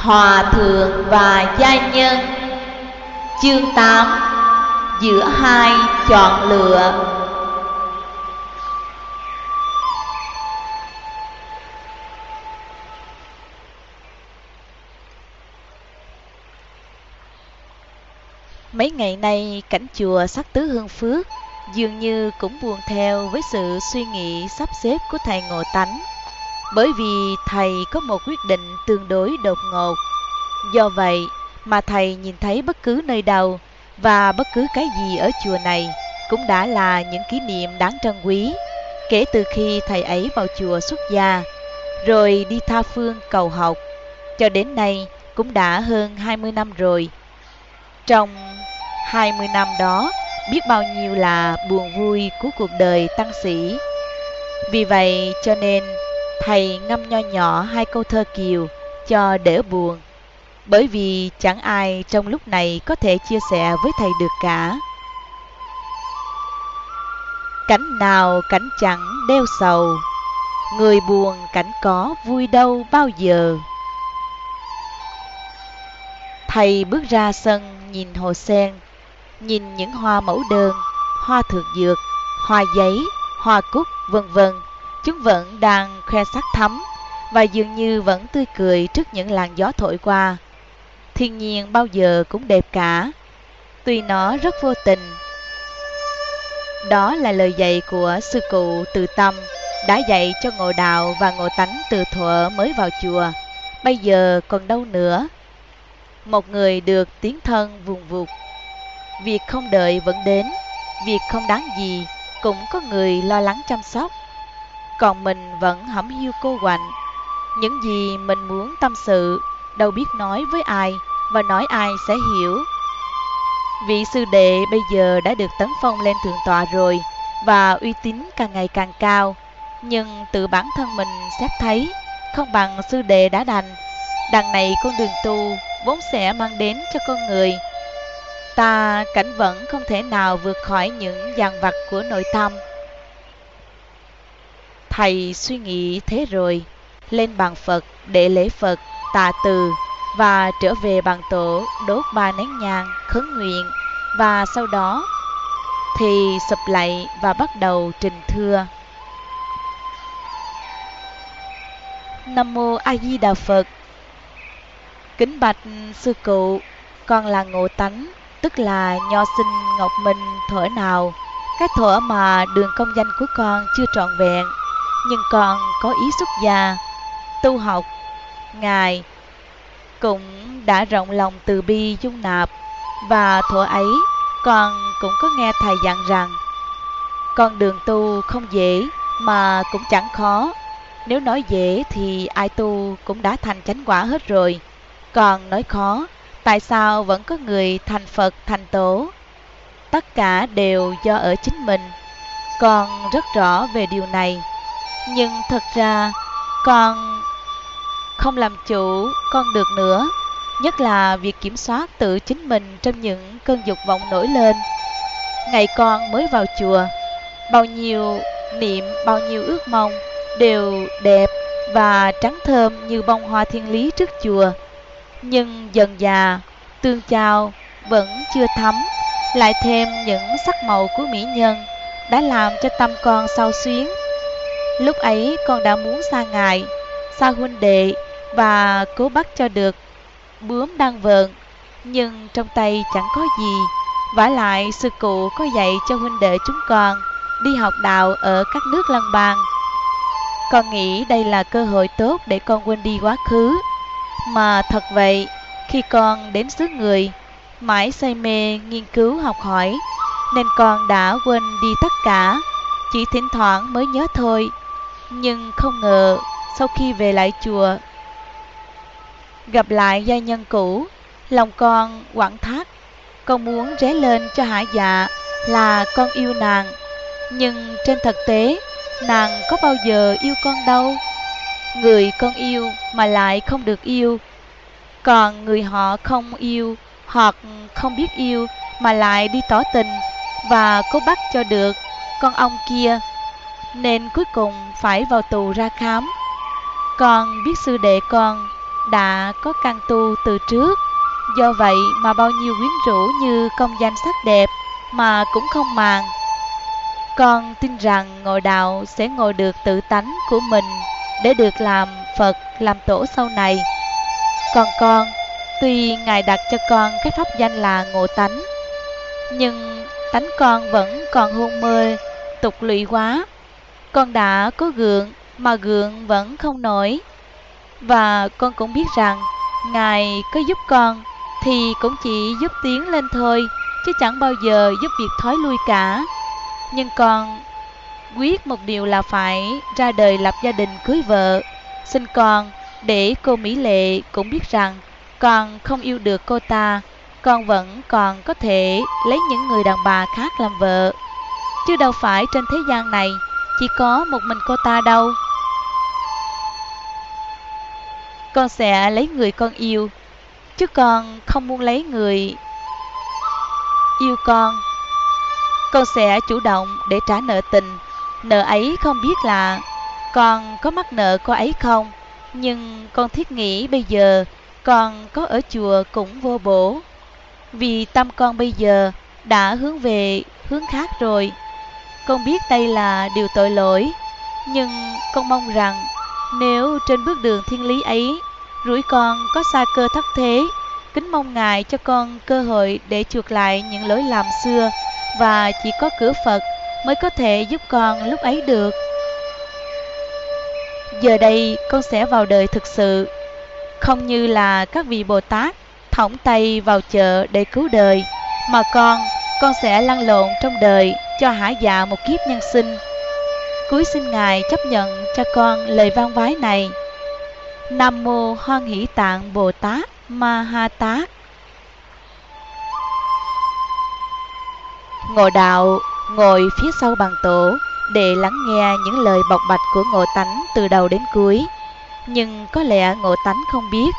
Hòa thượng và gia nhân. Chương 8 Giữa hai chọn lựa. Mấy ngày nay, cảnh chùa sắc tứ hương phước Dường như cũng buồn theo với sự suy nghĩ sắp xếp của thầy Ngộ Tánh. Bởi vì thầy có một quyết định tương đối đột ngột Do vậy mà thầy nhìn thấy bất cứ nơi đâu và bất cứ cái gì ở chùa này cũng đã là những kỷ niệm đáng trân quý kể từ khi thầy ấy vào chùa xuất gia, rồi đi tha phương cầu học, cho đến nay cũng đã hơn 20 năm rồi. Trong 20 năm đó, biết bao nhiêu là buồn vui của cuộc đời tăng sĩ. Vì vậy cho nên thầy ngâm nho nhỏ hai câu thơ kiều cho đỡ buồn bởi vì chẳng ai trong lúc này có thể chia sẻ với thầy được cả. Cảnh nào cảnh chẳng đeo sầu, người buồn cảnh có vui đâu bao giờ. Thầy bước ra sân nhìn hồ sen, nhìn những hoa mẫu đơn, hoa thượng dược, hoa giấy, hoa cúc, vân vân. Chúng vẫn đang khoe sắc thắm và dường như vẫn tươi cười trước những làn gió thổi qua thiên nhiên bao giờ cũng đẹp cả, tuy nó rất vô tình. Đó là lời dạy của sư cụ từ tâm đã dạy cho ngộ đạo và ngộ tánh từ thuở mới vào chùa. Bây giờ còn đâu nữa? Một người được tiến thân vùng vụt. Việc không đợi vẫn đến, việc không đáng gì cũng có người lo lắng chăm sóc. Còn mình vẫn hẩm hiu cô quạnh. Những gì mình muốn tâm sự, đâu biết nói với ai, và nói ai sẽ hiểu. Vị sư đệ bây giờ đã được tấn phong lên thượng tọa rồi, và uy tín càng ngày càng cao. Nhưng tự bản thân mình xét thấy, không bằng sư đệ đã đành. Đằng này con đường tu vốn sẽ mang đến cho con người. Ta cảnh vẫn không thể nào vượt khỏi những dàn vặt của nội tâm. Thầy suy nghĩ thế rồi, lên bàn Phật để lễ Phật, tạ từ và trở về bàn tổ đốt ba nén nhang khấn nguyện và sau đó thì sụp lạy và bắt đầu trình thưa. Nam mô A Di Đà Phật. Kính bạch sư cụ, con là Ngộ Tánh, tức là nho sinh Ngọc Minh thuở nào. Cái thuở mà đường công danh của con chưa trọn vẹn, nhưng con có ý xuất gia, tu học. Ngài cũng đã rộng lòng từ bi dung nạp và thuở ấy con cũng có nghe thầy dặn rằng con đường tu không dễ mà cũng chẳng khó. Nếu nói dễ thì ai tu cũng đã thành chánh quả hết rồi. Còn nói khó tại sao vẫn có người thành phật thành tổ? Tất cả đều do ở chính mình. Con rất rõ về điều này nhưng thật ra, con không làm chủ con được nữa. Nhất là việc kiểm soát tự chính mình trong những cơn dục vọng nổi lên. Ngày con mới vào chùa, bao nhiêu niệm, bao nhiêu ước mong đều đẹp và trắng thơm như bông hoa thiên lý trước chùa. Nhưng dần già, tương chào vẫn chưa thấm lại thêm những sắc màu của mỹ nhân đã làm cho tâm con sao xuyến lúc ấy con đã muốn xa ngài, xa huynh đệ và cố bắt cho được bướm đang vợn. Nhưng trong tay chẳng có gì, vả lại sư cụ có dạy cho huynh đệ chúng con đi học đạo ở các nước lân bang. Con nghĩ đây là cơ hội tốt để con quên đi quá khứ. Mà thật vậy, khi con đến xứ người, mãi say mê nghiên cứu học hỏi, nên con đã quên đi tất cả. Chỉ thỉnh thoảng mới nhớ thôi nhưng không ngờ sau khi về lại chùa Gặp lại gia nhân cũ, lòng con quặn thắt. Con muốn ré lên cho hải dạ là con yêu nàng. Nhưng trên thực tế, nàng có bao giờ yêu con đâu. Người con yêu mà lại không được yêu. Còn người họ không yêu hoặc không biết yêu mà lại đi tỏ tình và cố bắt cho được con ông kia nên cuối cùng phải vào tù ra khám con biết sư đệ con đã có căn tu từ trước. Do vậy mà bao nhiêu quyến rũ như công danh sắc đẹp mà cũng không màng. Con tin rằng ngồi đạo sẽ ngồi được tự tánh của mình để được làm Phật, làm tổ sau này. Còn con, tuy Ngài đặt cho con cái pháp danh là ngộ tánh, nhưng tánh con vẫn còn hôn mê, tục lụy quá. Con đã có gượng mà gượng vẫn không nổi. Và con cũng biết rằng Ngài có giúp con thì cũng chỉ giúp tiến lên thôi, chứ chẳng bao giờ giúp việc thói lui cả. Nhưng con quyết một điều là phải ra đời lập gia đình cưới vợ, sinh con để cô Mỹ Lệ cũng biết rằng con không yêu được cô ta, con vẫn còn có thể lấy những người đàn bà khác làm vợ. Chứ đâu phải trên thế gian này chỉ có một mình cô ta đâu. Con sẽ lấy người con yêu, chứ con không muốn lấy người yêu con. Con sẽ chủ động để trả nợ tình, nợ ấy không biết là con có mắc nợ cô ấy không, nhưng con thiết nghĩ bây giờ con có ở chùa cũng vô bổ. Vì tâm con bây giờ đã hướng về hướng khác rồi. Con biết đây là điều tội lỗi, nhưng con mong rằng nếu trên bước đường thiên lý ấy, rủi con có xa cơ thất thế, kính mong Ngài cho con cơ hội để chuộc lại những lỗi lầm xưa và chỉ có cửa Phật mới có thể giúp con lúc ấy được. Giờ đây con sẽ vào đời thực sự, không như là các vị Bồ Tát thõng tay vào chợ để cứu đời, mà con, con sẽ lăn lộn trong đời cho hả dạ một kiếp nhân sinh. Cuối xin Ngài chấp nhận cho con lời vang vái này. Nam Mô Hoan Hỷ Tạng Bồ Tát Ma Ha Tát Ngộ đạo ngồi phía sau bàn tổ để lắng nghe những lời bộc bạch của Ngộ Tánh từ đầu đến cuối. Nhưng có lẽ Ngộ Tánh không biết,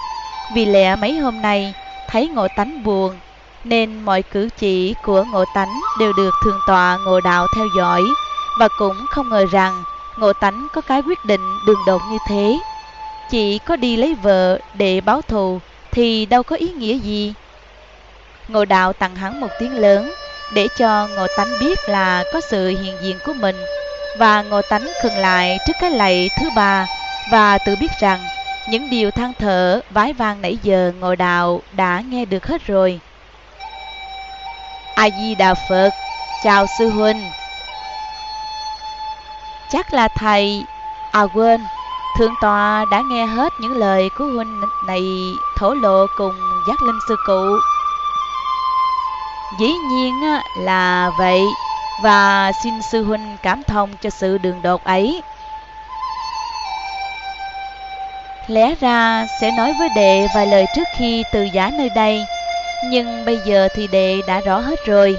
vì lẽ mấy hôm nay thấy Ngộ Tánh buồn, nên mọi cử chỉ của Ngộ Tánh đều được Thượng tọa Ngộ Đạo theo dõi, và cũng không ngờ rằng Ngộ Tánh có cái quyết định đường đột như thế. Chỉ có đi lấy vợ để báo thù thì đâu có ý nghĩa gì. Ngộ Đạo tặng hắn một tiếng lớn, để cho Ngộ Tánh biết là có sự hiện diện của mình và Ngộ Tánh khừng lại trước cái lạy thứ ba và tự biết rằng những điều than thở vái vang nãy giờ Ngộ Đạo đã nghe được hết rồi. A Di Đà Phật, chào sư huynh. Chắc là thầy À quên, thượng tòa đã nghe hết những lời của huynh này thổ lộ cùng giác linh sư cụ. Dĩ nhiên là vậy. Và xin sư huynh cảm thông cho sự đường đột ấy. Lẽ ra sẽ nói với đệ vài lời trước khi từ giả nơi đây, nhưng bây giờ thì đệ đã rõ hết rồi.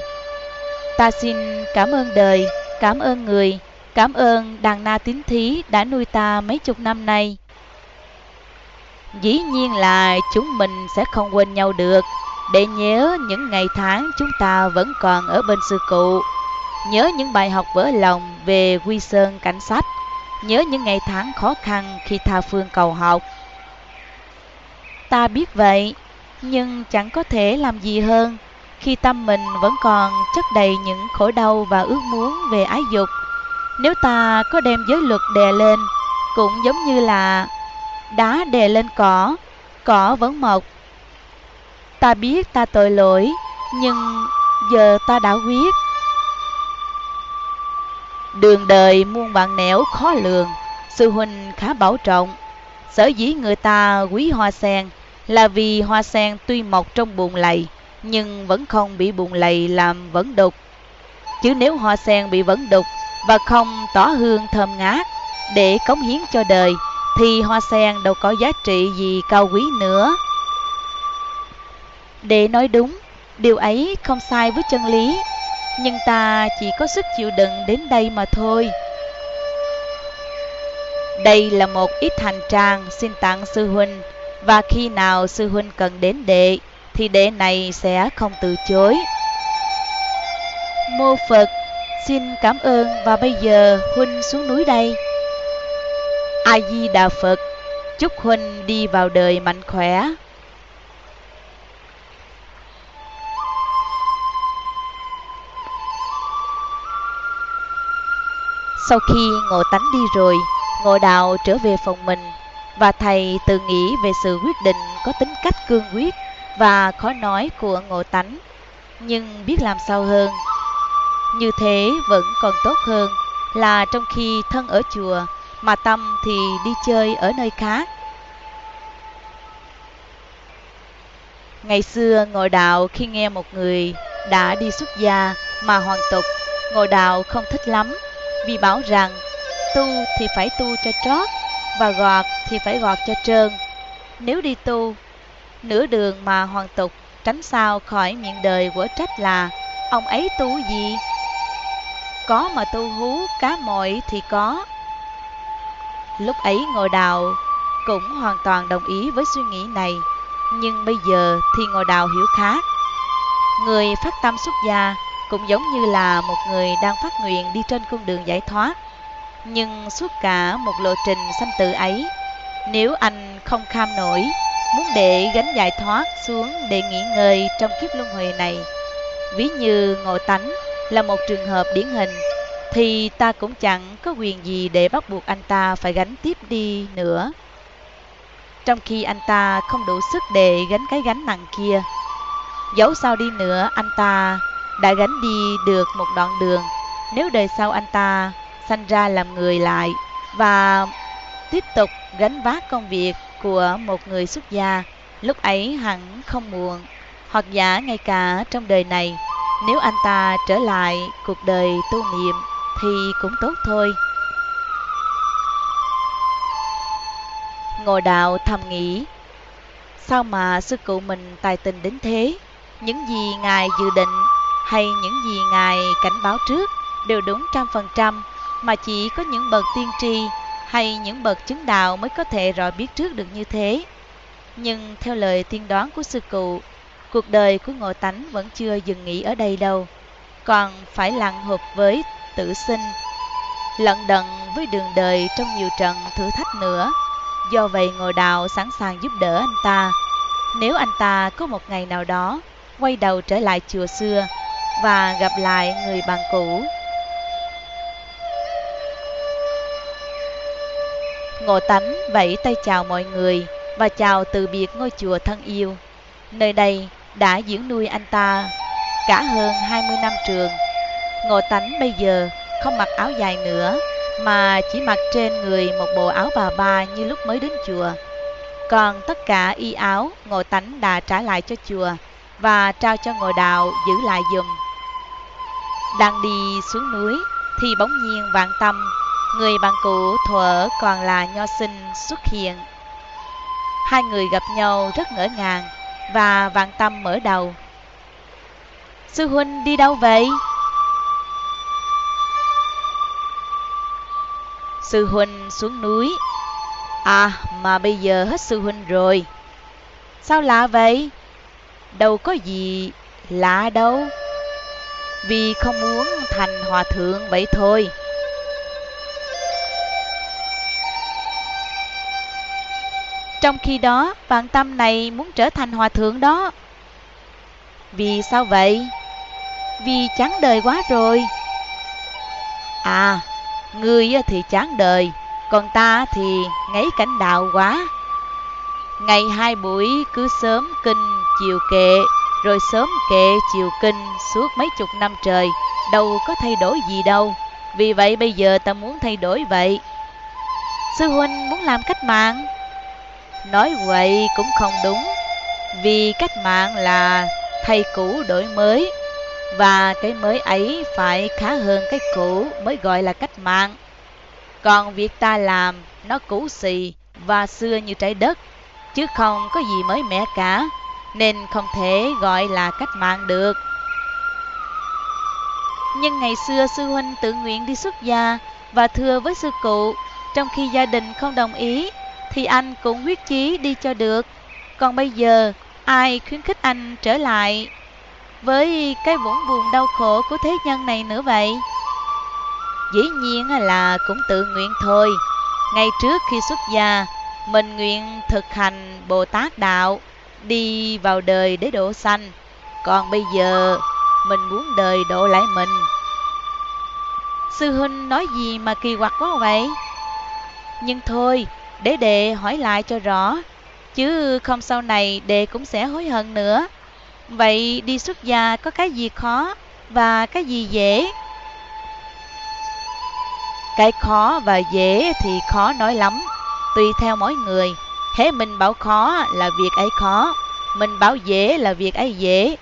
Ta xin cảm ơn đời, cảm ơn người, cảm ơn đàn na tín thí đã nuôi ta mấy chục năm nay. Dĩ nhiên là chúng mình sẽ không quên nhau được để nhớ những ngày tháng chúng ta vẫn còn ở bên sư cụ, nhớ những bài học vỡ lòng về quy sơn cảnh sách, nhớ những ngày tháng khó khăn khi tha phương cầu học. Ta biết vậy, nhưng chẳng có thể làm gì hơn khi tâm mình vẫn còn chất đầy những khổ đau và ước muốn về ái dục. Nếu ta có đem giới luật đè lên, cũng giống như là đá đè lên cỏ, cỏ vẫn mọc Ta biết ta tội lỗi, nhưng giờ ta đã quyết. Đường đời muôn vạn nẻo khó lường, sư huynh khá bảo trọng. Sở dĩ người ta quý hoa sen là vì hoa sen tuy mọc trong bùn lầy, nhưng vẫn không bị bùn lầy làm vấn đục. Chứ nếu hoa sen bị vấn đục và không tỏ hương thơm ngát để cống hiến cho đời, thì hoa sen đâu có giá trị gì cao quý nữa. Để nói đúng, điều ấy không sai với chân lý, nhưng ta chỉ có sức chịu đựng đến đây mà thôi. Đây là một ít hành trang xin tặng sư huynh, và khi nào sư huynh cần đến đệ, thì đệ này sẽ không từ chối. Mô Phật, xin cảm ơn và bây giờ huynh xuống núi đây. A Di Đà Phật, Chúc Huynh đi vào đời mạnh khỏe. Sau khi Ngộ Tánh đi rồi, Ngộ Đạo trở về phòng mình và thầy tự nghĩ về sự quyết định có tính cách cương quyết và khó nói của Ngộ Tánh, nhưng biết làm sao hơn. Như thế vẫn còn tốt hơn là trong khi thân ở chùa mà tâm thì đi chơi ở nơi khác. Ngày xưa ngồi đạo khi nghe một người đã đi xuất gia mà hoàn tục, ngồi đạo không thích lắm vì bảo rằng tu thì phải tu cho trót và gọt thì phải gọt cho trơn. Nếu đi tu, nửa đường mà hoàn tục tránh sao khỏi miệng đời của trách là ông ấy tu gì? Có mà tu hú cá mội thì có. Lúc ấy ngồi đào cũng hoàn toàn đồng ý với suy nghĩ này, nhưng bây giờ thì ngồi đào hiểu khác. Người phát tâm xuất gia cũng giống như là một người đang phát nguyện đi trên con đường giải thoát. Nhưng suốt cả một lộ trình sanh tử ấy, nếu anh không kham nổi, muốn để gánh giải thoát xuống để nghỉ ngơi trong kiếp luân hồi này, ví như ngộ tánh là một trường hợp điển hình, thì ta cũng chẳng có quyền gì để bắt buộc anh ta phải gánh tiếp đi nữa. Trong khi anh ta không đủ sức để gánh cái gánh nặng kia, dẫu sao đi nữa anh ta đã gánh đi được một đoạn đường nếu đời sau anh ta sanh ra làm người lại và tiếp tục gánh vác công việc của một người xuất gia. Lúc ấy hẳn không muộn hoặc giả ngay cả trong đời này nếu anh ta trở lại cuộc đời tu niệm thì cũng tốt thôi. Ngồi đạo thầm nghĩ sao mà sư cụ mình tài tình đến thế? Những gì ngài dự định hay những gì Ngài cảnh báo trước đều đúng trăm phần trăm, mà chỉ có những bậc tiên tri hay những bậc chứng đạo mới có thể rõ biết trước được như thế. Nhưng theo lời tiên đoán của sư cụ, cuộc đời của Ngộ Tánh vẫn chưa dừng nghỉ ở đây đâu, còn phải lặn hộp với tử sinh, lận đận với đường đời trong nhiều trận thử thách nữa. Do vậy Ngộ Đạo sẵn sàng giúp đỡ anh ta. Nếu anh ta có một ngày nào đó quay đầu trở lại chùa xưa và gặp lại người bạn cũ. Ngộ Tánh vẫy tay chào mọi người và chào từ biệt ngôi chùa thân yêu. Nơi đây đã dưỡng nuôi anh ta cả hơn 20 năm trường. Ngộ Tánh bây giờ không mặc áo dài nữa mà chỉ mặc trên người một bộ áo bà ba như lúc mới đến chùa. Còn tất cả y áo Ngộ Tánh đã trả lại cho chùa và trao cho Ngộ Đạo giữ lại dùm. Đang đi xuống núi thì bỗng nhiên vạn tâm, người bạn cũ thuở còn là nho sinh xuất hiện. Hai người gặp nhau rất ngỡ ngàng và vạn tâm mở đầu. Sư huynh đi đâu vậy? Sư huynh xuống núi. À mà bây giờ hết sư huynh rồi. Sao lạ vậy? Đâu có gì lạ đâu vì không muốn thành hòa thượng vậy thôi. Trong khi đó, bạn tâm này muốn trở thành hòa thượng đó. Vì sao vậy? Vì chán đời quá rồi. À, người thì chán đời, còn ta thì ngấy cảnh đạo quá. Ngày hai buổi cứ sớm kinh chiều kệ rồi sớm kệ chiều kinh suốt mấy chục năm trời, đâu có thay đổi gì đâu. Vì vậy bây giờ ta muốn thay đổi vậy. Sư huynh muốn làm cách mạng. Nói vậy cũng không đúng, vì cách mạng là thay cũ đổi mới, và cái mới ấy phải khá hơn cái cũ mới gọi là cách mạng. Còn việc ta làm nó cũ xì và xưa như trái đất, chứ không có gì mới mẻ cả nên không thể gọi là cách mạng được. Nhưng ngày xưa sư huynh tự nguyện đi xuất gia và thưa với sư cụ, trong khi gia đình không đồng ý, thì anh cũng quyết chí đi cho được. Còn bây giờ, ai khuyến khích anh trở lại với cái vũng buồn đau khổ của thế nhân này nữa vậy? Dĩ nhiên là cũng tự nguyện thôi. Ngay trước khi xuất gia, Mình nguyện thực hành Bồ Tát Đạo, đi vào đời để độ sanh. Còn bây giờ, mình muốn đời độ lại mình. Sư huynh nói gì mà kỳ quặc quá vậy? Nhưng thôi, để đệ hỏi lại cho rõ, chứ không sau này đệ cũng sẽ hối hận nữa. Vậy đi xuất gia có cái gì khó và cái gì dễ? Cái khó và dễ thì khó nói lắm, tùy theo mỗi người. Thế mình bảo khó là việc ấy khó, mình bảo dễ là việc ấy dễ.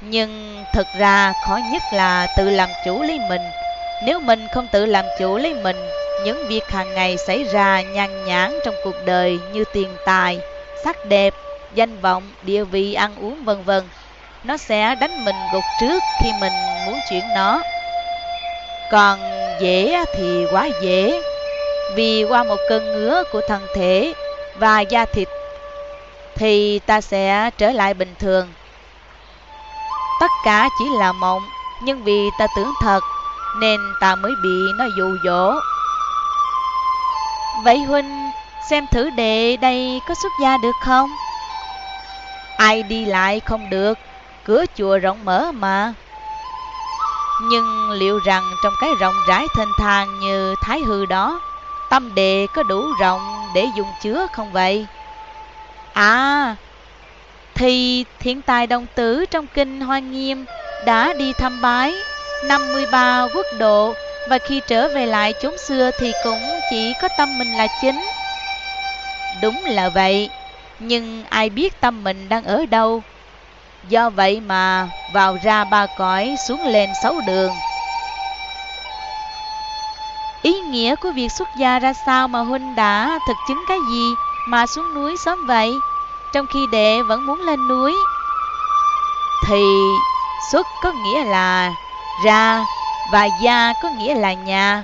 Nhưng thực ra khó nhất là tự làm chủ lấy mình. Nếu mình không tự làm chủ lấy mình, những việc hàng ngày xảy ra nhàn nhãn trong cuộc đời như tiền tài, sắc đẹp, danh vọng, địa vị, ăn uống vân vân, nó sẽ đánh mình gục trước khi mình muốn chuyển nó. Còn dễ thì quá dễ, vì qua một cơn ngứa của thân thể và da thịt thì ta sẽ trở lại bình thường. Tất cả chỉ là mộng, nhưng vì ta tưởng thật nên ta mới bị nó dụ dỗ. Vậy Huynh xem thử đệ đây có xuất gia được không? Ai đi lại không được, cửa chùa rộng mở mà. Nhưng liệu rằng trong cái rộng rãi thênh thang như thái hư đó, tâm đệ có đủ rộng để dùng chứa không vậy? À, thì thiện tài đồng tử trong kinh Hoa Nghiêm đã đi thăm bái 53 quốc độ và khi trở về lại chốn xưa thì cũng chỉ có tâm mình là chính. Đúng là vậy, nhưng ai biết tâm mình đang ở đâu? Do vậy mà vào ra ba cõi xuống lên sáu đường. Ý nghĩa của việc xuất gia ra sao mà Huynh đã thực chứng cái gì mà xuống núi sớm vậy, trong khi đệ vẫn muốn lên núi? Thì xuất có nghĩa là ra và gia có nghĩa là nhà.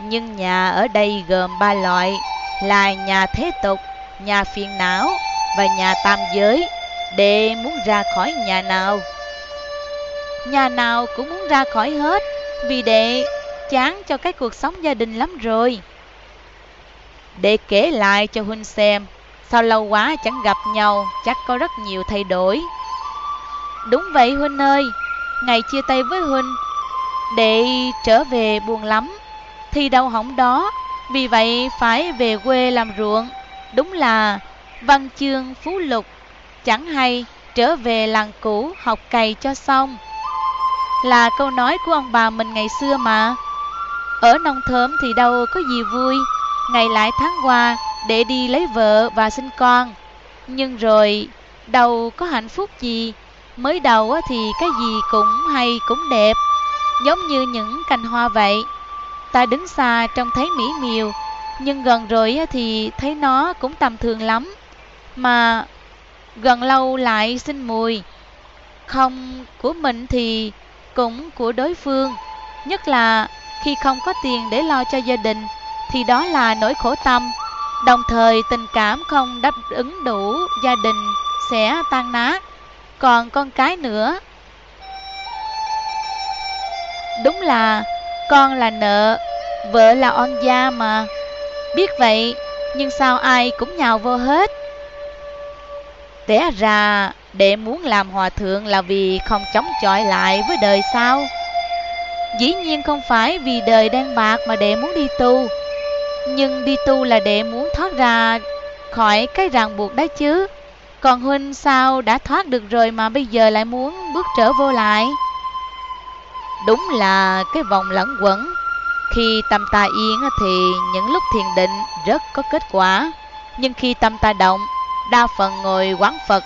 Nhưng nhà ở đây gồm ba loại là nhà thế tục, nhà phiền não và nhà tam giới. Đệ muốn ra khỏi nhà nào? Nhà nào cũng muốn ra khỏi hết vì đệ chán cho cái cuộc sống gia đình lắm rồi. đệ kể lại cho Huynh xem, sao lâu quá chẳng gặp nhau, chắc có rất nhiều thay đổi. Đúng vậy Huynh ơi, ngày chia tay với Huynh, để trở về buồn lắm, thì đau hỏng đó, vì vậy phải về quê làm ruộng. Đúng là văn chương phú lục, chẳng hay trở về làng cũ học cày cho xong. Là câu nói của ông bà mình ngày xưa mà. Ở nông thớm thì đâu có gì vui, ngày lại tháng qua để đi lấy vợ và sinh con. Nhưng rồi đâu có hạnh phúc gì, mới đầu thì cái gì cũng hay cũng đẹp, giống như những cành hoa vậy. Ta đứng xa trông thấy mỹ miều, nhưng gần rồi thì thấy nó cũng tầm thường lắm. Mà gần lâu lại sinh mùi. Không của mình thì cũng của đối phương, nhất là khi không có tiền để lo cho gia đình thì đó là nỗi khổ tâm. Đồng thời tình cảm không đáp ứng đủ gia đình sẽ tan nát. Còn con cái nữa. Đúng là con là nợ, vợ là on gia mà. Biết vậy, nhưng sao ai cũng nhào vô hết. Té ra, đệ muốn làm hòa thượng là vì không chống chọi lại với đời sao? Dĩ nhiên không phải vì đời đang bạc mà đệ muốn đi tu Nhưng đi tu là đệ muốn thoát ra khỏi cái ràng buộc đó chứ Còn Huynh sao đã thoát được rồi mà bây giờ lại muốn bước trở vô lại Đúng là cái vòng lẫn quẩn Khi tâm ta yên thì những lúc thiền định rất có kết quả Nhưng khi tâm ta động, đa phần ngồi quán Phật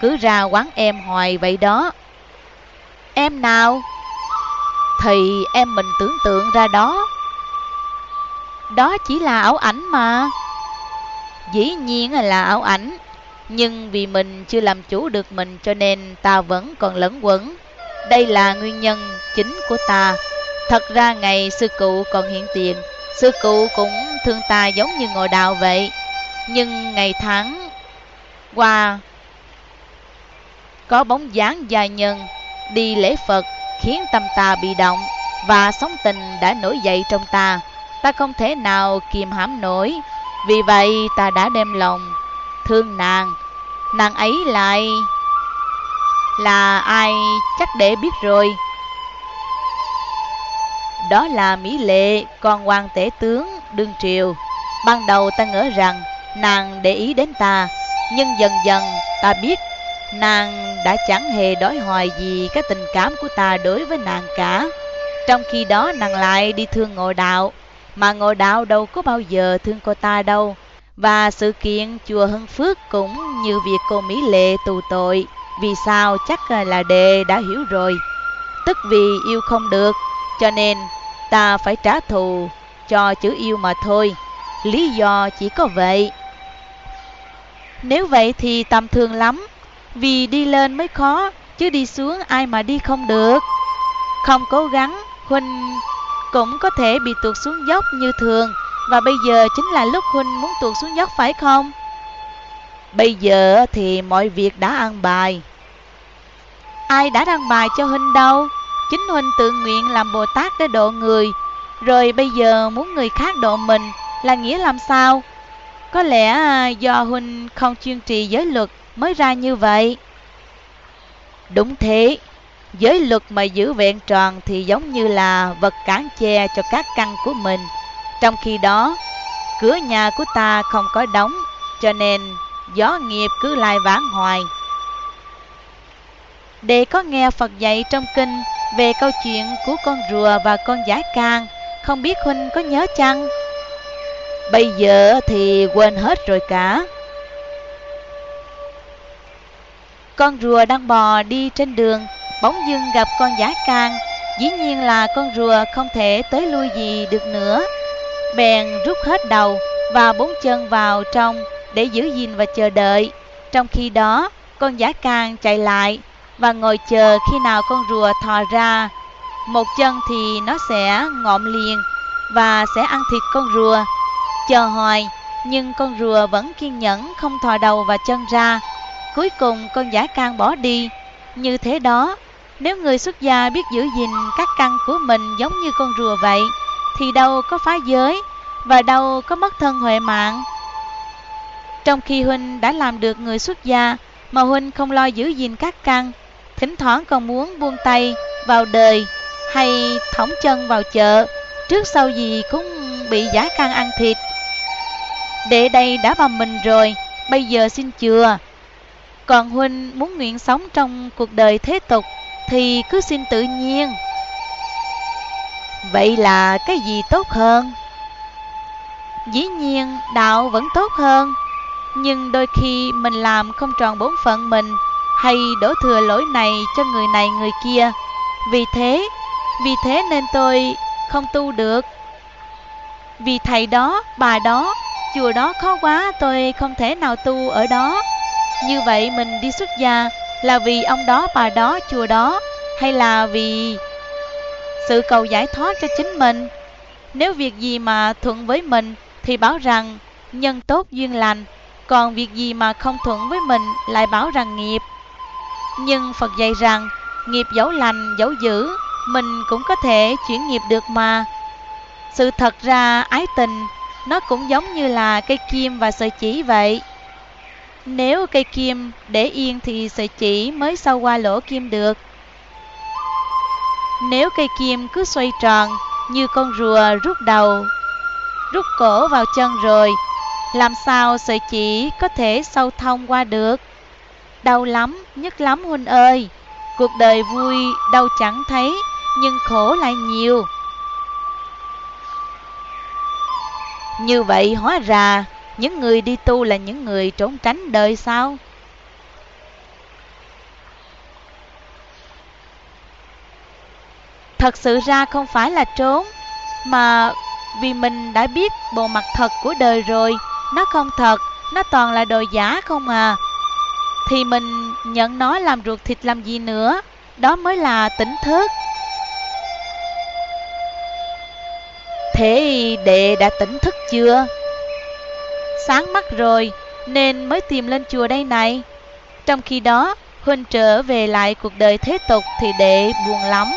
Cứ ra quán em hoài vậy đó Em nào? thì em mình tưởng tượng ra đó. Đó chỉ là ảo ảnh mà. Dĩ nhiên là ảo ảnh, nhưng vì mình chưa làm chủ được mình cho nên ta vẫn còn lẫn quẩn. Đây là nguyên nhân chính của ta. Thật ra ngày sư cụ còn hiện tiền, sư cụ cũng thương ta giống như ngồi đào vậy. Nhưng ngày tháng qua có bóng dáng gia nhân đi lễ Phật khiến tâm ta bị động và sóng tình đã nổi dậy trong ta. Ta không thể nào kiềm hãm nổi, Vì vậy ta đã đem lòng thương nàng Nàng ấy lại là ai chắc để biết rồi. Đó là Mỹ Lệ, con hoàng tể tướng đương triều. Ban đầu ta ngỡ rằng nàng để ý đến ta Nhưng dần dần ta biết nàng đã chẳng hề đói hoài gì cái tình cảm của ta đối với nàng cả. Trong khi đó nàng lại đi thương ngộ đạo Mà ngộ đạo đâu có bao giờ thương cô ta đâu. Và sự kiện chùa Hưng Phước cũng như việc cô Mỹ Lệ tù tội. Vì sao chắc ờ, là đệ đã hiểu rồi. Tức vì yêu không được, Cho nên ta phải trả thù cho chữ yêu mà thôi. Lý do chỉ có vậy. Nếu vậy thì tầm thường lắm, Vì đi lên mới khó, Chứ đi xuống ai mà đi không được. Không cố gắng Huynh cũng có thể bị tuột xuống dốc như thường. Và bây giờ chính là lúc Huynh muốn tuột xuống dốc phải không? Bây giờ thì mọi việc đã ăn bài Ai đã đăng bài cho Huynh đâu Chính Huynh tự nguyện làm Bồ Tát để độ người Rồi bây giờ muốn người khác độ mình là nghĩa làm sao? Có lẽ à, do Huynh không chuyên trì giới luật mới ra như vậy. Đúng thế, giới luật mà giữ vẹn tròn thì giống như là vật cản che cho các căn của mình. Trong khi đó, cửa nhà của ta không có đóng, cho nên gió nghiệp cứ lai vãng hoài. Để có nghe Phật dạy trong kinh về câu chuyện của con rùa và con giả can, không biết Huynh có nhớ chăng? Bây giờ thì quên hết rồi cả Con rùa đang bò đi trên đường Bỗng dưng gặp con giả can Dĩ nhiên là con rùa không thể tới lui gì được nữa Bèn rút hết đầu và bốn chân vào trong để giữ gìn và chờ đợi Trong khi đó con giả can chạy lại Và ngồi chờ khi nào con rùa thò ra Một chân thì nó sẽ ngộm liền Và sẽ ăn thịt con rùa Chờ hoài, nhưng con rùa vẫn kiên nhẫn không thò đầu và chân ra. Cuối cùng con giả can bỏ đi. Như thế đó, nếu người xuất gia biết giữ gìn các căn của mình giống như con rùa vậy, thì đâu có phá giới và đâu có mất thân huệ mạng. Trong khi Huynh đã làm được người xuất gia mà Huynh không lo giữ gìn các căn, thỉnh thoảng còn muốn buông tay vào đời hay thõng chân vào chợ, trước sau gì cũng bị giả can ăn thịt. Đệ đây đã vào mình rồi Bây giờ xin chừa. Còn Huynh muốn nguyện sống trong cuộc đời thế tục Thì cứ xin tự nhiên. Vậy là cái gì tốt hơn? Dĩ nhiên đạo vẫn tốt hơn. Nhưng đôi khi mình làm không tròn bổn phận mình Hay đổ thừa lỗi này cho người này người kia. Vì thế, vì thế nên tôi không tu được. Vì thầy đó, bà đó Chùa đó khó quá tôi không thể nào tu ở đó. Như vậy mình đi xuất gia Là vì ông đó bà đó chùa đó Hay là vì sự cầu giải thoát cho chính mình? Nếu việc gì mà thuận với mình Thì bảo rằng nhân tốt duyên lành. Còn việc gì mà không thuận với mình Lại bảo rằng nghiệp Nhưng Phật dạy rằng Nghiệp dấu lành dấu dữ Mình cũng có thể chuyển nghiệp được mà Sự thật ra ái tình nó cũng giống như là cây kim và sợi chỉ vậy. Nếu cây kim để yên thì sợi chỉ mới sâu qua lỗ kim được. Nếu cây kim cứ xoay tròn như con rùa rút đầu, rút cổ vào chân rồi, làm sao sợi chỉ có thể sâu thông qua được? Đau lắm, nhức lắm huynh ơi. Cuộc đời vui đâu chẳng thấy, nhưng khổ lại nhiều. Như vậy hóa ra những người đi tu là những người trốn tránh đời sao? Thật sự ra không phải là trốn Mà vì mình đã biết bộ mặt thật của đời rồi nó không thật, nó toàn là đồ giả không à. Thì mình nhận nó làm ruột thịt làm gì nữa Đó mới là tỉnh thức. Thế đệ đã tỉnh thức chưa? Sáng mắt rồi nên mới tìm lên chùa đây này. Trong khi đó Huynh trở về lại cuộc đời thế tục thì đệ buồn lắm.